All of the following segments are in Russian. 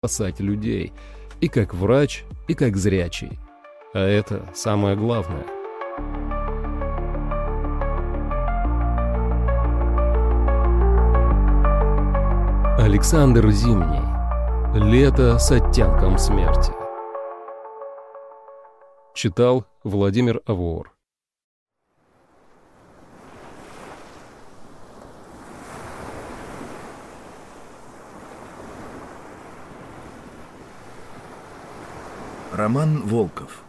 спасать людей. И как врач, и как зрячий. А это самое главное. Александр Зимний. Лето с оттенком смерти. Читал Владимир Авуор. Роман Волков.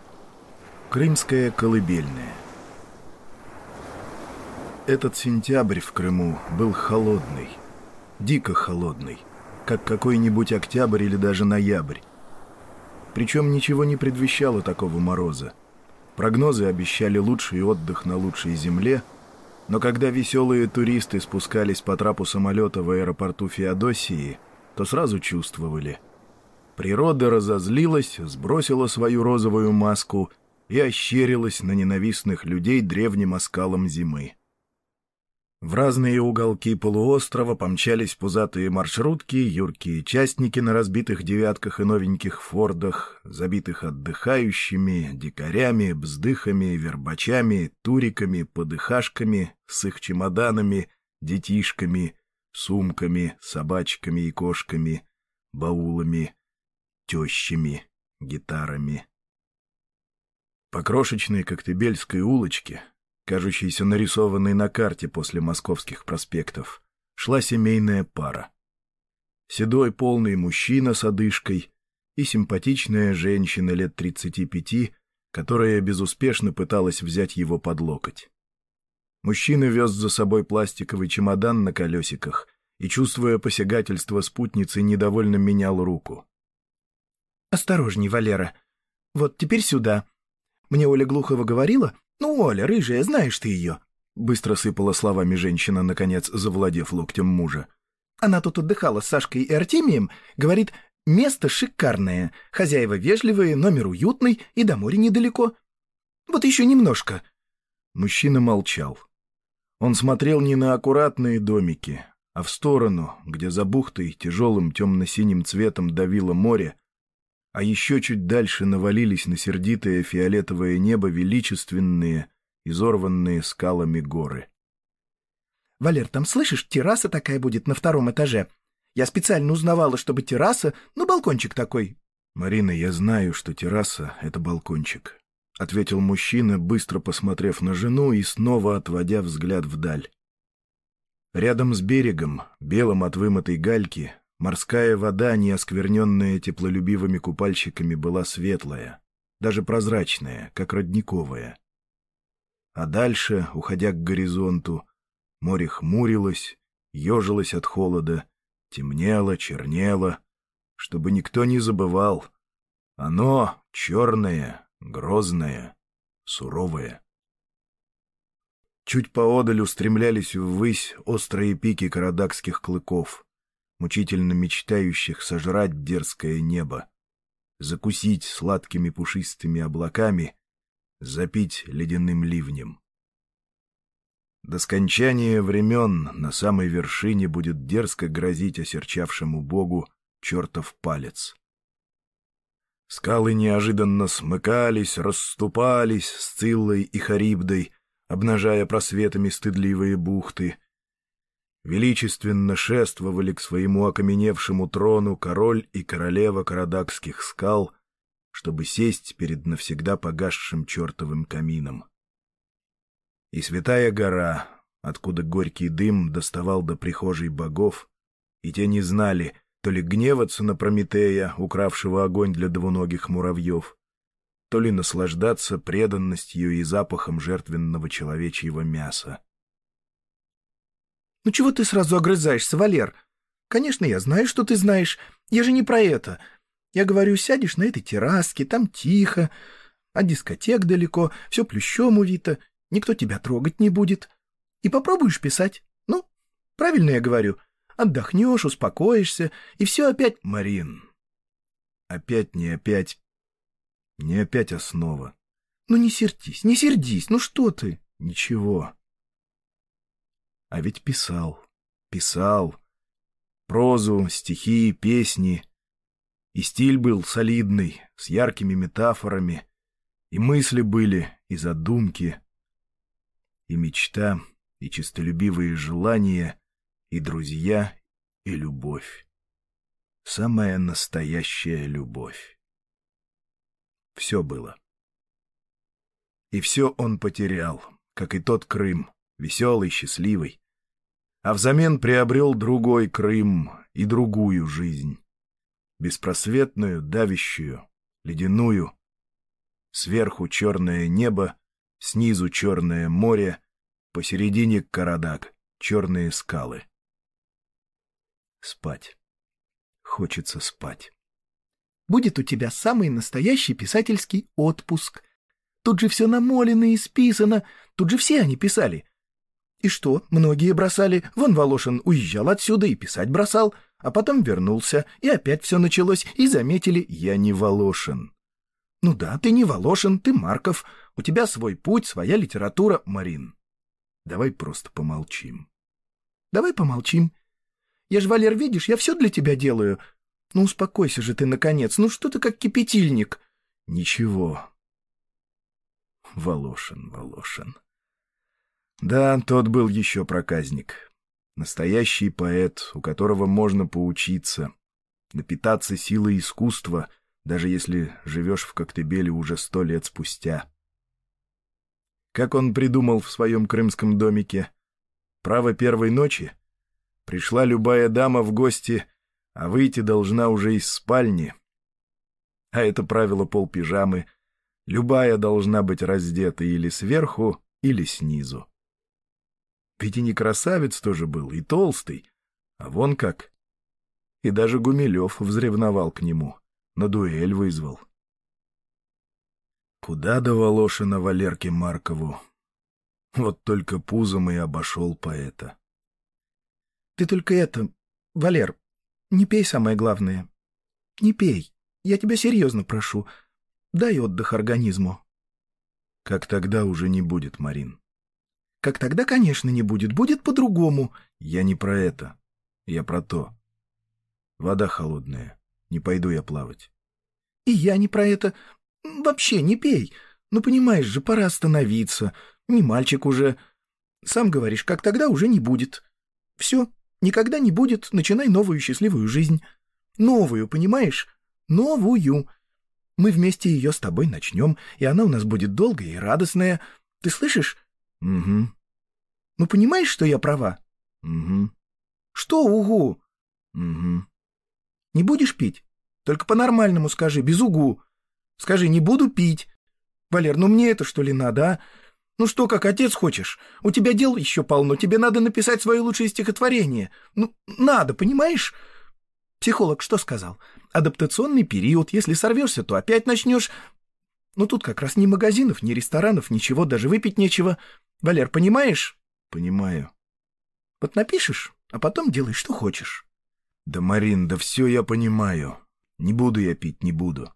Крымская колыбельная. Этот сентябрь в Крыму был холодный, дико холодный, как какой-нибудь октябрь или даже ноябрь. Причем ничего не предвещало такого мороза. Прогнозы обещали лучший отдых на лучшей земле, но когда веселые туристы спускались по трапу самолета в аэропорту Феодосии, то сразу чувствовали – Природа разозлилась, сбросила свою розовую маску и ощерилась на ненавистных людей древним оскалом зимы. В разные уголки полуострова помчались пузатые маршрутки, юркие частники на разбитых девятках и новеньких фордах, забитых отдыхающими, дикарями, бздыхами, вербачами, туриками, подыхашками, с их чемоданами, детишками, сумками, собачками и кошками, баулами, тещами, гитарами. По крошечной Коктебельской улочке, кажущейся нарисованной на карте после московских проспектов, шла семейная пара. Седой полный мужчина с одышкой и симпатичная женщина лет 35, которая безуспешно пыталась взять его под локоть. Мужчина вез за собой пластиковый чемодан на колесиках и, чувствуя посягательство спутницы, недовольно менял руку. «Осторожней, Валера. Вот теперь сюда. Мне Оля Глухова говорила? Ну, Оля, рыжая, знаешь ты ее». Быстро сыпала словами женщина, наконец завладев локтем мужа. Она тут отдыхала с Сашкой и Артемием. Говорит, место шикарное, хозяева вежливые, номер уютный и до моря недалеко. Вот еще немножко. Мужчина молчал. Он смотрел не на аккуратные домики, а в сторону, где за бухтой тяжелым темно-синим цветом давило море, а еще чуть дальше навалились на сердитое фиолетовое небо величественные, изорванные скалами горы. «Валер, там, слышишь, терраса такая будет на втором этаже. Я специально узнавала, чтобы терраса, ну, балкончик такой». «Марина, я знаю, что терраса — это балкончик», — ответил мужчина, быстро посмотрев на жену и снова отводя взгляд вдаль. Рядом с берегом, белым от вымытой гальки, Морская вода, не оскверненная теплолюбивыми купальщиками, была светлая, даже прозрачная, как родниковая. А дальше, уходя к горизонту, море хмурилось, ежилось от холода, темнело, чернело, чтобы никто не забывал. Оно черное, грозное, суровое. Чуть поодаль устремлялись ввысь острые пики карадакских клыков — мучительно мечтающих сожрать дерзкое небо, закусить сладкими пушистыми облаками, запить ледяным ливнем. До скончания времен на самой вершине будет дерзко грозить осерчавшему богу чертов палец. Скалы неожиданно смыкались, расступались с Циллой и Харибдой, обнажая просветами стыдливые бухты — величественно шествовали к своему окаменевшему трону король и королева карадакских скал, чтобы сесть перед навсегда погасшим чертовым камином. И святая гора, откуда горький дым доставал до прихожей богов, и те не знали, то ли гневаться на Прометея, укравшего огонь для двуногих муравьев, то ли наслаждаться преданностью и запахом жертвенного человечьего мяса. Ну чего ты сразу огрызаешься, Валер? Конечно, я знаю, что ты знаешь. Я же не про это. Я говорю, сядешь на этой терраске, там тихо, а дискотек далеко, все плющом увито, никто тебя трогать не будет. И попробуешь писать. Ну, правильно я говорю. Отдохнешь, успокоишься, и все опять... Марин, опять не опять... Не опять основа. Ну не сердись, не сердись, ну что ты? Ничего. А ведь писал, писал. Прозу, стихи, песни. И стиль был солидный, с яркими метафорами, и мысли были, и задумки, и мечта, и честолюбивые желания, и друзья, и любовь. Самая настоящая любовь. Все было. И все он потерял, как и тот Крым, веселый, счастливый. А взамен приобрел другой Крым и другую жизнь. Беспросветную, давящую, ледяную. Сверху черное небо, снизу черное море, посередине Карадак, черные скалы. Спать. Хочется спать. Будет у тебя самый настоящий писательский отпуск. Тут же все намолено и списано, тут же все они писали. И что, многие бросали, вон Волошин уезжал отсюда и писать бросал, а потом вернулся, и опять все началось, и заметили, я не Волошин. Ну да, ты не Волошин, ты Марков, у тебя свой путь, своя литература, Марин. Давай просто помолчим. Давай помолчим. Я ж, Валер, видишь, я все для тебя делаю. Ну, успокойся же ты, наконец. Ну, что ты как кипятильник? Ничего. Волошин, Волошин. Да, тот был еще проказник. Настоящий поэт, у которого можно поучиться, напитаться силой искусства, даже если живешь в Коктебеле уже сто лет спустя. Как он придумал в своем крымском домике? Право первой ночи? Пришла любая дама в гости, а выйти должна уже из спальни. А это правило полпижамы. Любая должна быть раздета или сверху, или снизу. Ведь и не красавец тоже был, и толстый. А вон как. И даже Гумилев взревновал к нему, на дуэль вызвал. Куда до Волошина Валерке Маркову? Вот только пузом и обошел поэта. Ты только это, Валер, не пей самое главное. Не пей. Я тебя серьезно прошу. Дай отдых организму. Как тогда уже не будет, Марин. Как тогда, конечно, не будет. Будет по-другому. Я не про это. Я про то. Вода холодная. Не пойду я плавать. И я не про это. Вообще не пей. Ну, понимаешь же, пора остановиться. Не мальчик уже. Сам говоришь, как тогда уже не будет. Все, Никогда не будет, начинай новую счастливую жизнь. Новую, понимаешь? Новую. Мы вместе ее с тобой начнем, и она у нас будет долгая и радостная. Ты слышишь? Угу. Ну, понимаешь, что я права? Угу. Что угу? Угу. Не будешь пить? Только по-нормальному скажи, без угу. Скажи, не буду пить. Валер, ну мне это что ли надо, а? Ну что, как отец хочешь? У тебя дел еще полно, тебе надо написать свои лучшие стихотворения. Ну, надо, понимаешь? Психолог что сказал? Адаптационный период, если сорвешься, то опять начнешь... Ну тут как раз ни магазинов, ни ресторанов, ничего, даже выпить нечего. Валер, понимаешь? Понимаю. Вот напишешь, а потом делай, что хочешь. Да, Марин, да все я понимаю. Не буду я пить, не буду.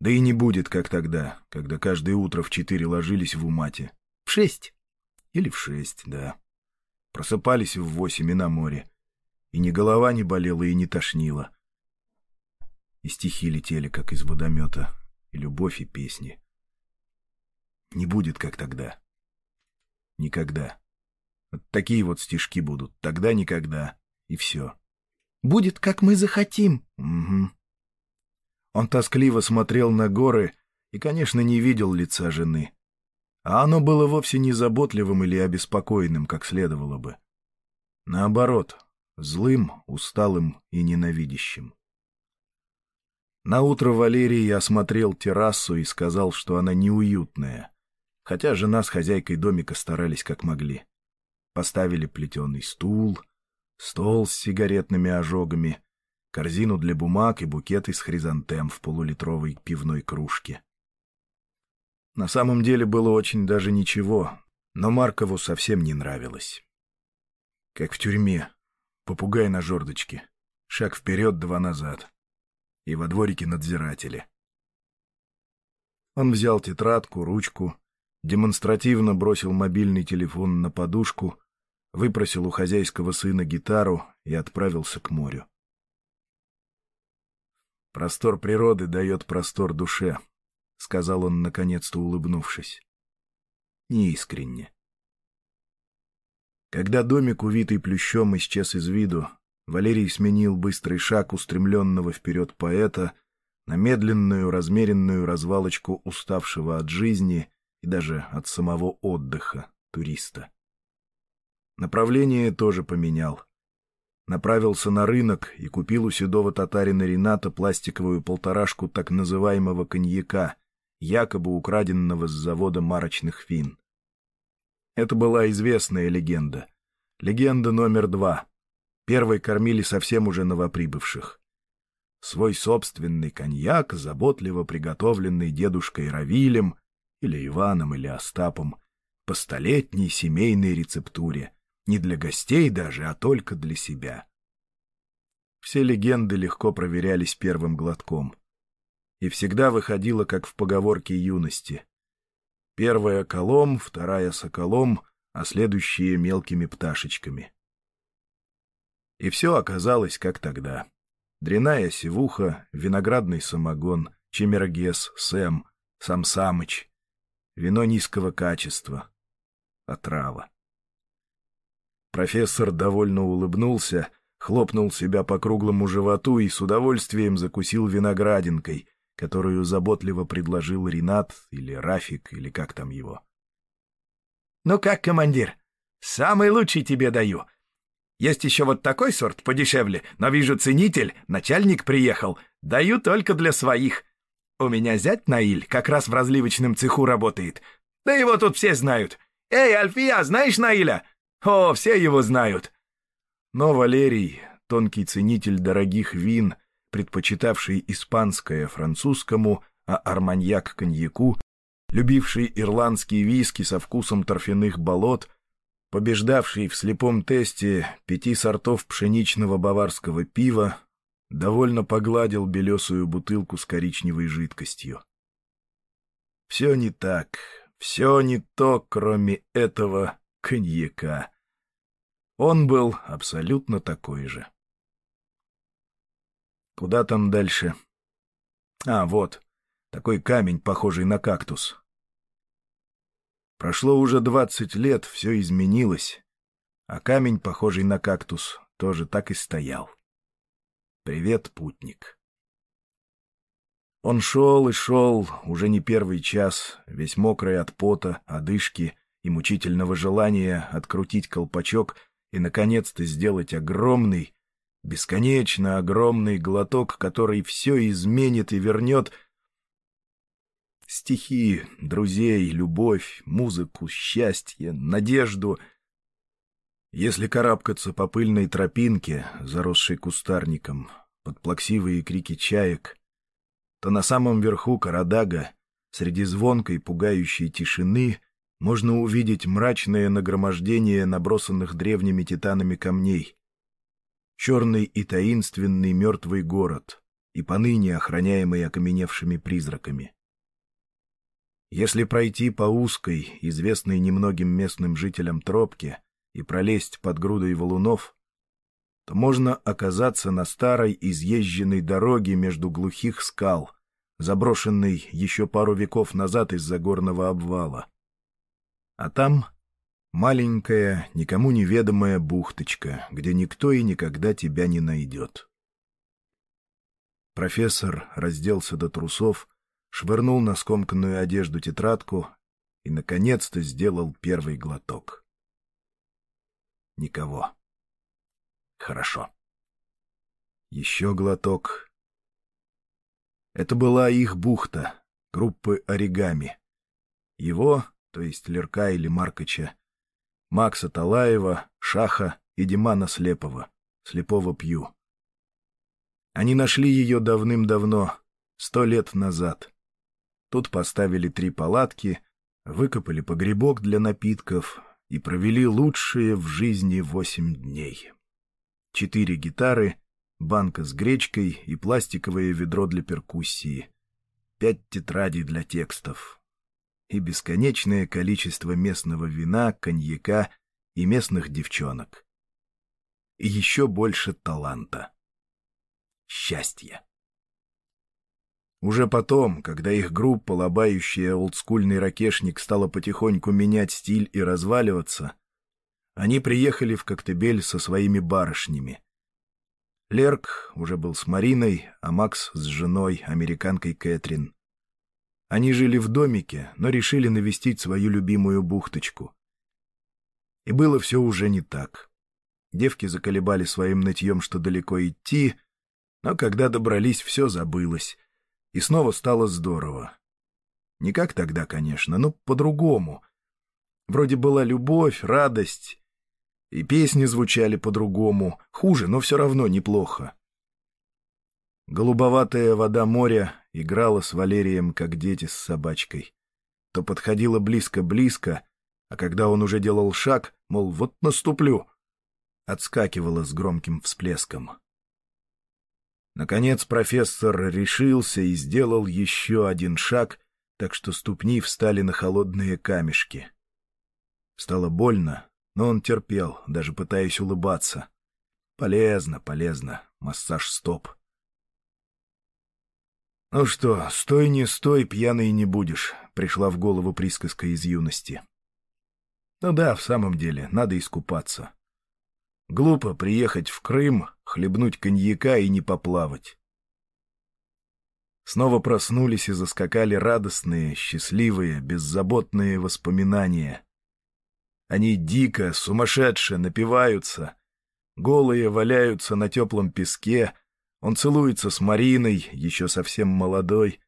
Да и не будет, как тогда, когда каждое утро в четыре ложились в умате. В шесть. Или в шесть, да. Просыпались в восемь и на море. И ни голова не болела, и не тошнила. И стихи летели, как из водомета, и любовь, и песни. Не будет, как тогда. Никогда. Вот такие вот стишки будут. Тогда никогда. И все. Будет, как мы захотим. Угу. Он тоскливо смотрел на горы и, конечно, не видел лица жены. А оно было вовсе не заботливым или обеспокоенным, как следовало бы. Наоборот, злым, усталым и ненавидящим. Наутро Валерий осмотрел террасу и сказал, что она неуютная, хотя жена с хозяйкой домика старались как могли. Поставили плетеный стул, стол с сигаретными ожогами, корзину для бумаг и букет из хризантем в полулитровой пивной кружке. На самом деле было очень даже ничего, но Маркову совсем не нравилось. Как в тюрьме, попугай на жердочке, шаг вперед, два назад, и во дворике надзиратели. Он взял тетрадку, ручку, демонстративно бросил мобильный телефон на подушку, выпросил у хозяйского сына гитару и отправился к морю. Простор природы дает простор душе, — сказал он, наконец-то улыбнувшись. Неискренне. Когда домик, увитый плющом, исчез из виду, Валерий сменил быстрый шаг устремленного вперед поэта на медленную, размеренную развалочку уставшего от жизни и даже от самого отдыха туриста. Направление тоже поменял. Направился на рынок и купил у седого татарина Рената пластиковую полторашку так называемого коньяка, якобы украденного с завода марочных вин. Это была известная легенда. Легенда номер два. Первой кормили совсем уже новоприбывших. Свой собственный коньяк, заботливо приготовленный дедушкой Равилем, или Иваном, или Остапом, по столетней семейной рецептуре, не для гостей даже, а только для себя. Все легенды легко проверялись первым глотком. И всегда выходило, как в поговорке юности. Первая — колом, вторая — соколом, а следующие — мелкими пташечками. И все оказалось, как тогда. Дряная севуха, виноградный самогон, чемергес, сэм, сам самыч, вино низкого качества, отрава. Профессор довольно улыбнулся, хлопнул себя по круглому животу и с удовольствием закусил виноградинкой, которую заботливо предложил Ренат или Рафик, или как там его. «Ну как, командир? Самый лучший тебе даю. Есть еще вот такой сорт подешевле, но вижу ценитель, начальник приехал. Даю только для своих. У меня зять Наиль как раз в разливочном цеху работает. Да его тут все знают. Эй, Альфия, знаешь Наиля? О, все его знают». Но Валерий, тонкий ценитель дорогих вин — предпочитавший испанское французскому, а арманьяк коньяку, любивший ирландские виски со вкусом торфяных болот, побеждавший в слепом тесте пяти сортов пшеничного баварского пива, довольно погладил белесую бутылку с коричневой жидкостью. Все не так, все не то, кроме этого коньяка. Он был абсолютно такой же. Куда там дальше? А, вот. Такой камень, похожий на кактус. Прошло уже двадцать лет, все изменилось. А камень, похожий на кактус, тоже так и стоял. Привет, путник. Он шел и шел, уже не первый час, весь мокрый от пота, одышки и мучительного желания открутить колпачок и, наконец-то, сделать огромный, бесконечно огромный глоток, который все изменит и вернет стихи, друзей, любовь, музыку, счастье, надежду. Если карабкаться по пыльной тропинке, заросшей кустарником, под плаксивые крики чаек, то на самом верху Карадага, среди звонкой пугающей тишины, можно увидеть мрачное нагромождение набросанных древними титанами камней — черный и таинственный мертвый город, и поныне охраняемый окаменевшими призраками. Если пройти по узкой, известной немногим местным жителям тропке и пролезть под грудой валунов, то можно оказаться на старой изъезженной дороге между глухих скал, заброшенной еще пару веков назад из-за горного обвала. А там Маленькая, никому неведомая бухточка, где никто и никогда тебя не найдет. Профессор разделся до трусов, швырнул на скомканную одежду тетрадку и, наконец-то, сделал первый глоток. Никого. Хорошо. Еще глоток. Это была их бухта, группы оригами. Его, то есть Лерка или Маркача, Макса Талаева, Шаха и Димана Слепова, Слепого Пью. Они нашли ее давным-давно, сто лет назад. Тут поставили три палатки, выкопали погребок для напитков и провели лучшие в жизни восемь дней. Четыре гитары, банка с гречкой и пластиковое ведро для перкуссии. Пять тетрадей для текстов, и бесконечное количество местного вина, коньяка и местных девчонок. И еще больше таланта. Счастья. Уже потом, когда их группа, лобающая олдскульный ракешник, стала потихоньку менять стиль и разваливаться, они приехали в Коктебель со своими барышнями. Лерк уже был с Мариной, а Макс с женой, американкой Кэтрин. Они жили в домике, но решили навестить свою любимую бухточку. И было все уже не так. Девки заколебали своим нытьем, что далеко идти, но когда добрались, все забылось. И снова стало здорово. Не как тогда, конечно, но по-другому. Вроде была любовь, радость, и песни звучали по-другому. Хуже, но все равно неплохо. Голубоватая вода моря играла с Валерием, как дети с собачкой. То подходила близко-близко, а когда он уже делал шаг, мол, вот наступлю, отскакивала с громким всплеском. Наконец профессор решился и сделал еще один шаг, так что ступни встали на холодные камешки. Стало больно, но он терпел, даже пытаясь улыбаться. Полезно, полезно. Массаж стоп. «Ну что, стой не стой, пьяный не будешь», — пришла в голову присказка из юности. Ну да, в самом деле, надо искупаться. Глупо приехать в Крым, хлебнуть коньяка и не поплавать. Снова проснулись и заскакали радостные, счастливые, беззаботные воспоминания. Они дико, сумасшедше напиваются, голые валяются на теплом песке, он целуется с Мариной, еще совсем молодой.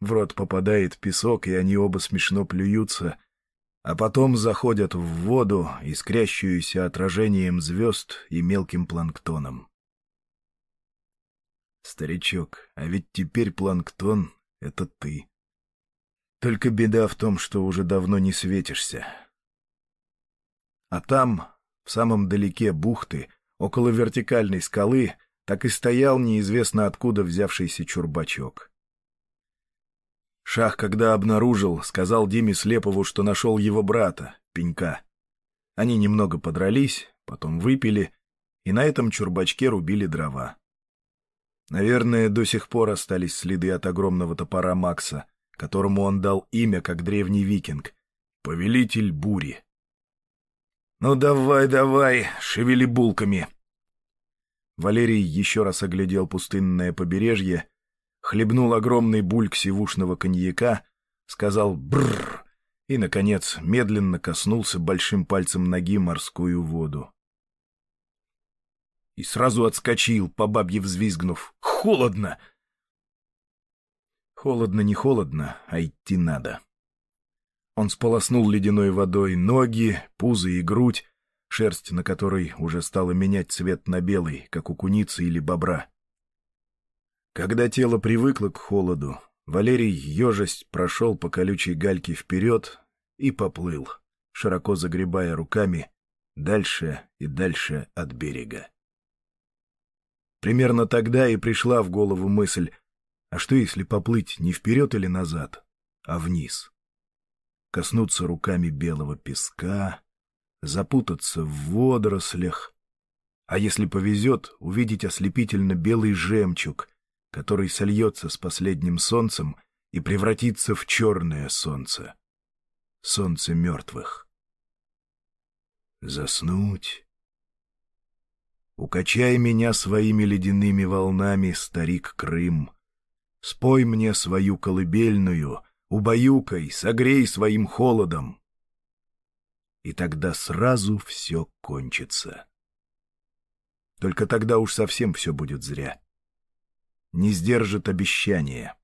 В рот попадает песок, и они оба смешно плюются, а потом заходят в воду, искрящуюся отражением звезд и мелким планктоном. Старичок, а ведь теперь планктон — это ты. Только беда в том, что уже давно не светишься. А там, в самом далеке бухты, около вертикальной скалы — так и стоял неизвестно откуда взявшийся чурбачок. Шах, когда обнаружил, сказал Диме Слепову, что нашел его брата, Пенька. Они немного подрались, потом выпили, и на этом чурбачке рубили дрова. Наверное, до сих пор остались следы от огромного топора Макса, которому он дал имя, как древний викинг — Повелитель Бури. «Ну давай, давай, шевели булками!» Валерий еще раз оглядел пустынное побережье, хлебнул огромный бульк сивушного коньяка, сказал «брррр» и, наконец, медленно коснулся большим пальцем ноги морскую воду. И сразу отскочил, по бабье взвизгнув. «Холодно!» Холодно не холодно, а идти надо. Он сполоснул ледяной водой ноги, пузо и грудь, шерсть на которой уже стала менять цвет на белый, как у куницы или бобра. Когда тело привыкло к холоду, Валерий ежесть прошел по колючей гальке вперед и поплыл, широко загребая руками дальше и дальше от берега. Примерно тогда и пришла в голову мысль, а что если поплыть не вперед или назад, а вниз? Коснуться руками белого песка, запутаться в водорослях, а если повезет, увидеть ослепительно белый жемчуг, который сольется с последним солнцем и превратится в черное солнце, солнце мертвых. Заснуть. Укачай меня своими ледяными волнами, старик Крым. Спой мне свою колыбельную, убаюкай, согрей своим холодом и тогда сразу все кончится. Только тогда уж совсем все будет зря. Не сдержит обещания.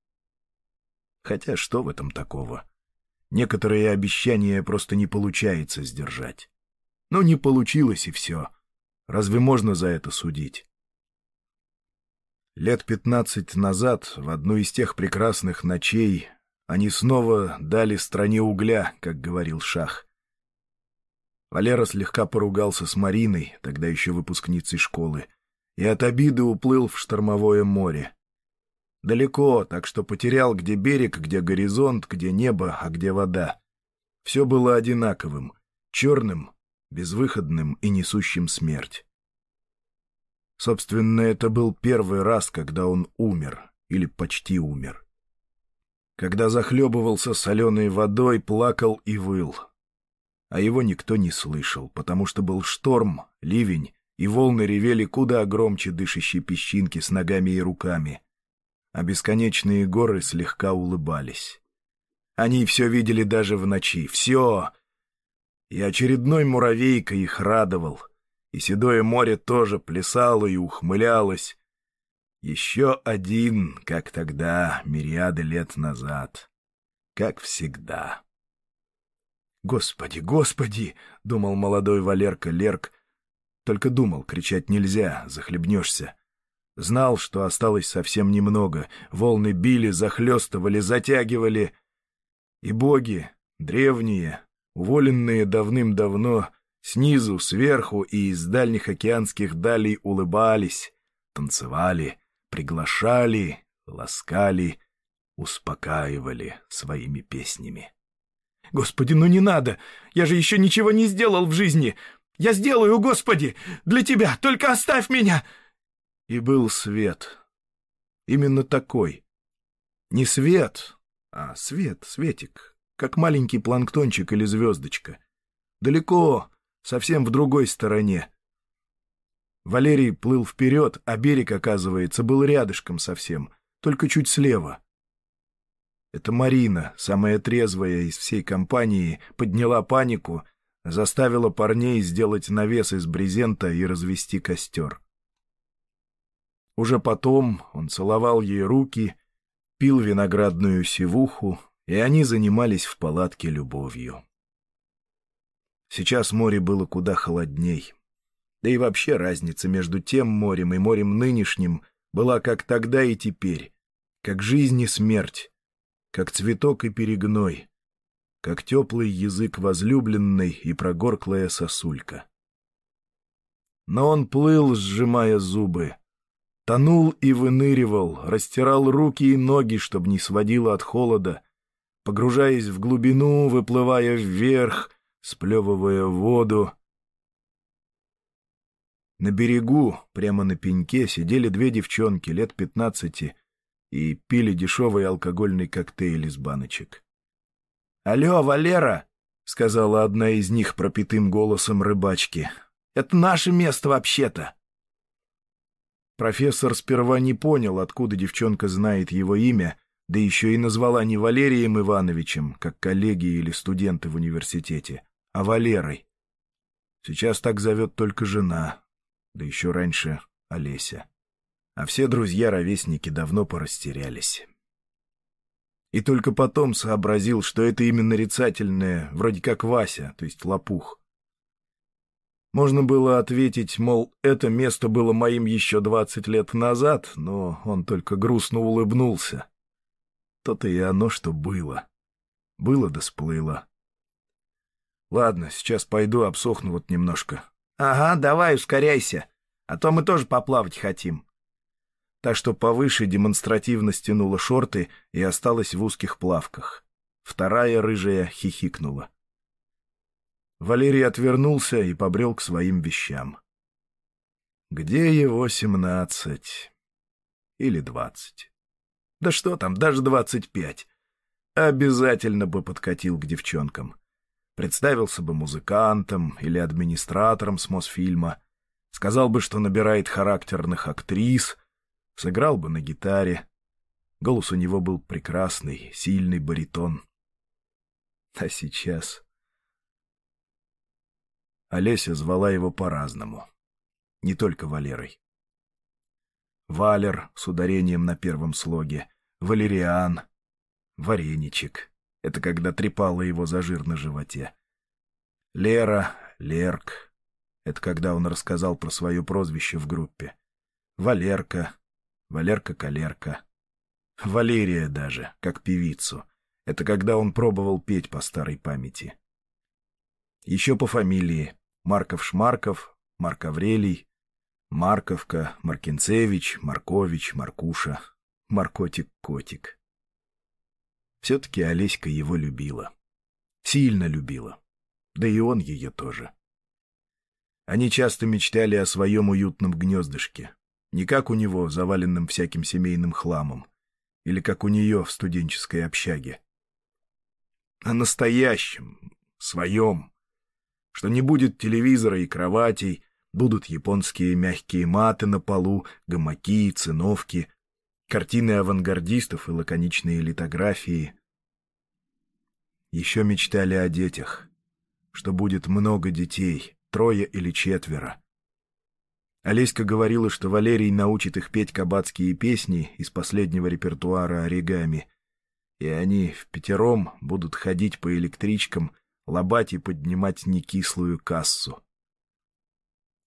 Хотя что в этом такого? Некоторые обещания просто не получается сдержать. Ну, не получилось и все. Разве можно за это судить? Лет пятнадцать назад, в одну из тех прекрасных ночей, они снова дали стране угля, как говорил Шах. Валера слегка поругался с Мариной, тогда еще выпускницей школы, и от обиды уплыл в штормовое море. Далеко, так что потерял, где берег, где горизонт, где небо, а где вода. Все было одинаковым, черным, безвыходным и несущим смерть. Собственно, это был первый раз, когда он умер, или почти умер. Когда захлебывался соленой водой, плакал и выл. А его никто не слышал, потому что был шторм, ливень, и волны ревели куда громче дышащей песчинки с ногами и руками, а бесконечные горы слегка улыбались. Они все видели даже в ночи, все! И очередной муравейка их радовал, и седое море тоже плясало и ухмылялось. Еще один, как тогда, мириады лет назад. Как всегда. «Господи, господи!» — думал молодой Валерка Лерк, только думал, кричать нельзя, захлебнешься. Знал, что осталось совсем немного. Волны били, захлестывали, затягивали. И боги, древние, уволенные давным-давно, снизу, сверху и из дальних океанских далей улыбались, танцевали, приглашали, ласкали, успокаивали своими песнями. «Господи, ну не надо! Я же еще ничего не сделал в жизни! Я сделаю, Господи! Для Тебя! Только оставь меня!» И был свет. Именно такой. Не свет, а свет, светик, как маленький планктончик или звездочка. Далеко, совсем в другой стороне. Валерий плыл вперед, а берег, оказывается, был рядышком совсем, только чуть слева. Это Марина, самая трезвая из всей компании, подняла панику — заставила парней сделать навес из брезента и развести костер. Уже потом он целовал ей руки, пил виноградную сивуху, и они занимались в палатке любовью. Сейчас море было куда холодней. Да и вообще разница между тем морем и морем нынешним была как тогда и теперь, как жизнь и смерть, как цветок и перегной, как теплый язык возлюбленной и прогорклая сосулька. Но он плыл, сжимая зубы, тонул и выныривал, растирал руки и ноги, чтобы не сводило от холода, погружаясь в глубину, выплывая вверх, сплевывая воду. На берегу, прямо на пеньке, сидели две девчонки лет пятнадцати и пили дешевый алкогольный коктейль из баночек. «Алло, Валера!» — сказала одна из них пропитым голосом рыбачки. «Это наше место вообще-то!» Профессор сперва не понял, откуда девчонка знает его имя, да еще и назвала не Валерием Ивановичем, как коллеги или студенты в университете, а Валерой. Сейчас так зовет только жена, да еще раньше Олеся. А все друзья-ровесники давно порастерялись. И только потом сообразил, что это именно нарицательное, вроде как Вася, то есть лопух. Можно было ответить, мол, это место было моим еще двадцать лет назад, но он только грустно улыбнулся. То-то и оно, что было. Было да сплыло. Ладно, сейчас пойду обсохну вот немножко. — Ага, давай, ускоряйся, а то мы тоже поплавать хотим так что повыше демонстративно стянула шорты и осталась в узких плавках. Вторая рыжая хихикнула. Валерий отвернулся и побрел к своим вещам. Где его семнадцать? Или двадцать? Да что там, даже двадцать пять. Обязательно бы подкатил к девчонкам. Представился бы музыкантом или администратором с Мосфильма. Сказал бы, что набирает характерных актрис — Сыграл бы на гитаре. Голос у него был прекрасный, сильный баритон. А сейчас... Олеся звала его по-разному. Не только Валерой. Валер с ударением на первом слоге, Валериан, Вареничек. Это когда трепала его за жир на животе. Лера, Лерк. Это когда он рассказал про свое прозвище в группе. Валерка, Валерка-калерка. Валерия даже, как певицу. Это когда он пробовал петь по старой памяти. Еще по фамилии. Марков-Шмарков, Марк Марковка, Маркинцевич, Маркович, Маркуша, Маркотик-котик. Все-таки Олеська его любила. Сильно любила. Да и он ее тоже. Они часто мечтали о своем уютном гнездышке, не как у него, заваленным всяким семейным хламом. или как у нее в студенческой общаге. О настоящем, своем, что не будет телевизора и кроватей, будут японские мягкие маты на полу, гамаки, циновки, картины авангардистов и лаконичные литографии. Еще мечтали о детях, что будет много детей, трое или четверо. Олеська говорила, что Валерий научит их петь кабацкие песни из последнего репертуара оригами, и они в пятером будут ходить по электричкам, лобать и поднимать некислую кассу.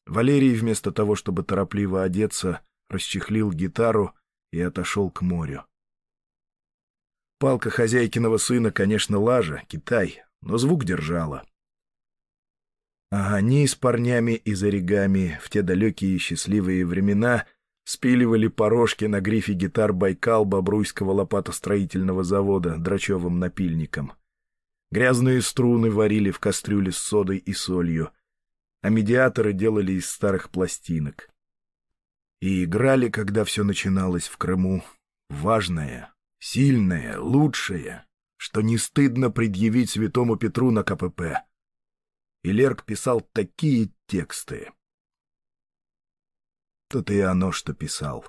Валерий, вместо того, чтобы торопливо одеться, расчехлил гитару и отошел к морю. Палка хозяйкиного сына, конечно, лажа, Китай, но звук держала. А они с парнями из оригами в те далекие счастливые времена спиливали порожки на грифе гитар Байкал Бобруйского лопатостроительного завода драчевым напильником. Грязные струны варили в кастрюле с содой и солью, а медиаторы делали из старых пластинок. И играли, когда все начиналось в Крыму, важное, сильное, лучшее, что не стыдно предъявить святому Петру на КПП — и Лерк писал такие тексты. Тут и оно, что писал.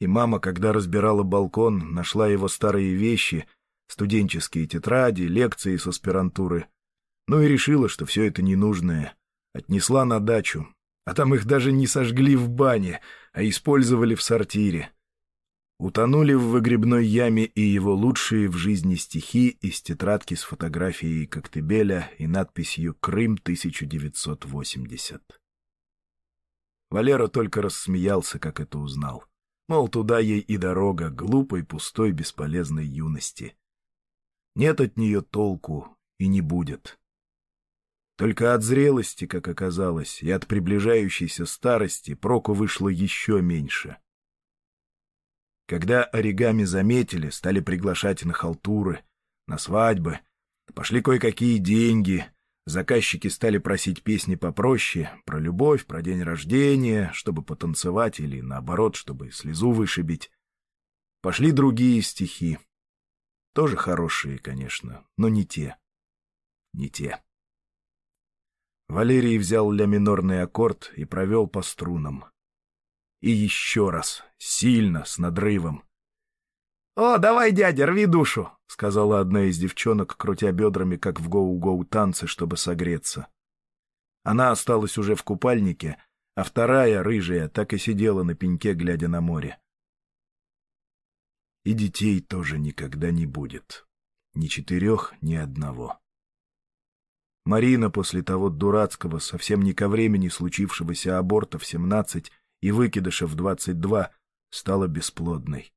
И мама, когда разбирала балкон, нашла его старые вещи, студенческие тетради, лекции с аспирантуры. Ну и решила, что все это ненужное. Отнесла на дачу. А там их даже не сожгли в бане, а использовали в сортире утонули в выгребной яме и его лучшие в жизни стихи из тетрадки с фотографией Коктебеля и надписью «Крым 1980». Валера только рассмеялся, как это узнал. Мол, туда ей и дорога, глупой, пустой, бесполезной юности. Нет от нее толку и не будет. Только от зрелости, как оказалось, и от приближающейся старости проку вышло еще меньше — когда оригами заметили, стали приглашать на халтуры, на свадьбы, пошли кое-какие деньги, заказчики стали просить песни попроще, про любовь, про день рождения, чтобы потанцевать или, наоборот, чтобы слезу вышибить. Пошли другие стихи. Тоже хорошие, конечно, но не те. Не те. Валерий взял ля минорный аккорд и провел по струнам. И еще раз, сильно, с надрывом. «О, давай, дядя, рви душу!» — сказала одна из девчонок, крутя бедрами, как в гоу-гоу танцы, чтобы согреться. Она осталась уже в купальнике, а вторая, рыжая, так и сидела на пеньке, глядя на море. И детей тоже никогда не будет. Ни четырех, ни одного. Марина после того дурацкого, совсем не ко времени случившегося аборта в семнадцать, и выкидыша в 22 стала бесплодной.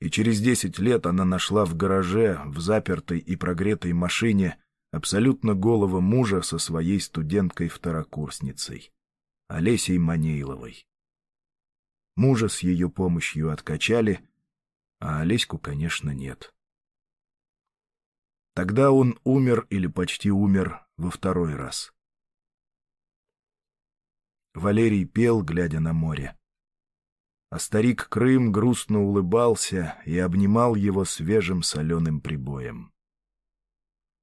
И через 10 лет она нашла в гараже, в запертой и прогретой машине, абсолютно голого мужа со своей студенткой-второкурсницей, Олесей Манейловой. Мужа с ее помощью откачали, а Олеську, конечно, нет. Тогда он умер или почти умер во второй раз. Валерий пел, глядя на море. А старик Крым грустно улыбался и обнимал его свежим соленым прибоем.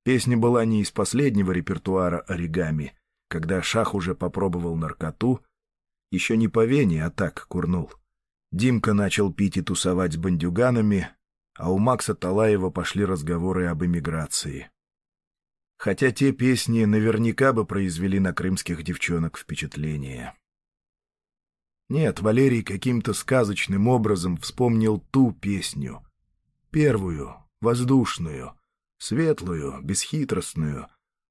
Песня была не из последнего репертуара оригами, когда Шах уже попробовал наркоту, еще не по вене, а так курнул. Димка начал пить и тусовать с бандюганами, а у Макса Талаева пошли разговоры об эмиграции хотя те песни наверняка бы произвели на крымских девчонок впечатление. Нет, Валерий каким-то сказочным образом вспомнил ту песню. Первую, воздушную, светлую, бесхитростную,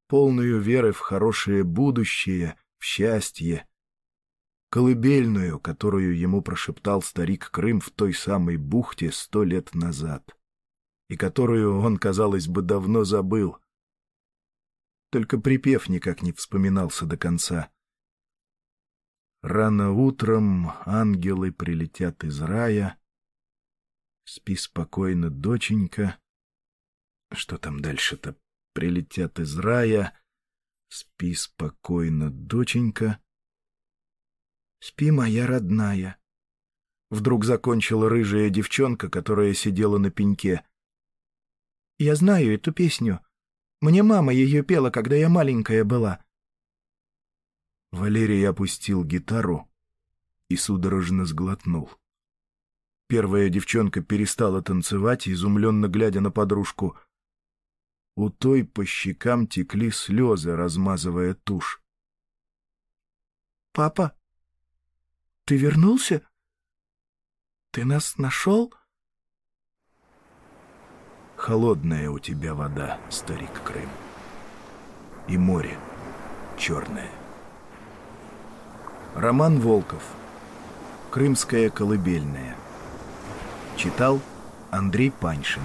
полную веры в хорошее будущее, в счастье. Колыбельную, которую ему прошептал старик Крым в той самой бухте сто лет назад. И которую он, казалось бы, давно забыл, только припев никак не вспоминался до конца. Рано утром ангелы прилетят из рая. Спи спокойно, доченька. Что там дальше-то? Прилетят из рая. Спи спокойно, доченька. Спи, моя родная. Вдруг закончила рыжая девчонка, которая сидела на пеньке. «Я знаю эту песню. Мне мама ее пела, когда я маленькая была». Валерий опустил гитару и судорожно сглотнул. Первая девчонка перестала танцевать, изумленно глядя на подружку. У той по щекам текли слезы, размазывая тушь. «Папа, ты вернулся? Ты нас нашел?» Холодная у тебя вода, старик Крым. И море черное. Роман Волков. Крымская колыбельная. Читал Андрей Паньшин.